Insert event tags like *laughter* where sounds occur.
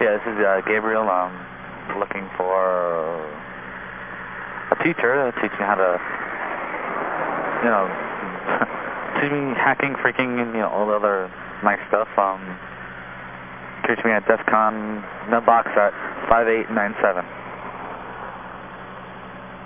Yeah, this is uh, Gabriel. I'm looking for a teacher to teach me how to, you know, *laughs* teach me hacking, phreaking, and you know all the other nice stuff. Um, teach me at DEF CON no box at 5897.